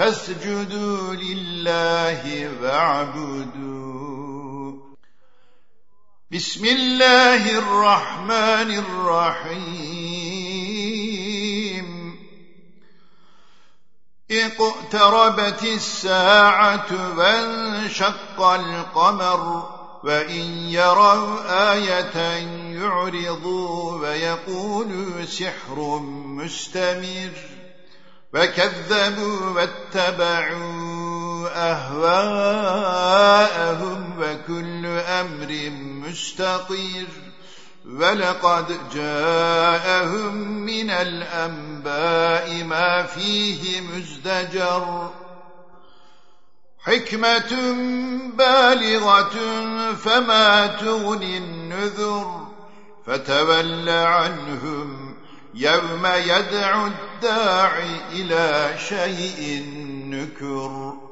فاسجدوا لله واعبدوا. بسم الله الرحمن الرحيم. اقتربت الساعة وانشق القمر وإن يروا آية يعرضوا ويقولوا سحر مستمر. وكذبوا واتبعوا أهواءهم وكل أمر مستقير ولقد جاءهم من الأنباء ما فيه مزدجر حكمة بالغة فما تغني النذر فتول عنهم يوم يدعو الداعي إلى شيء نكر.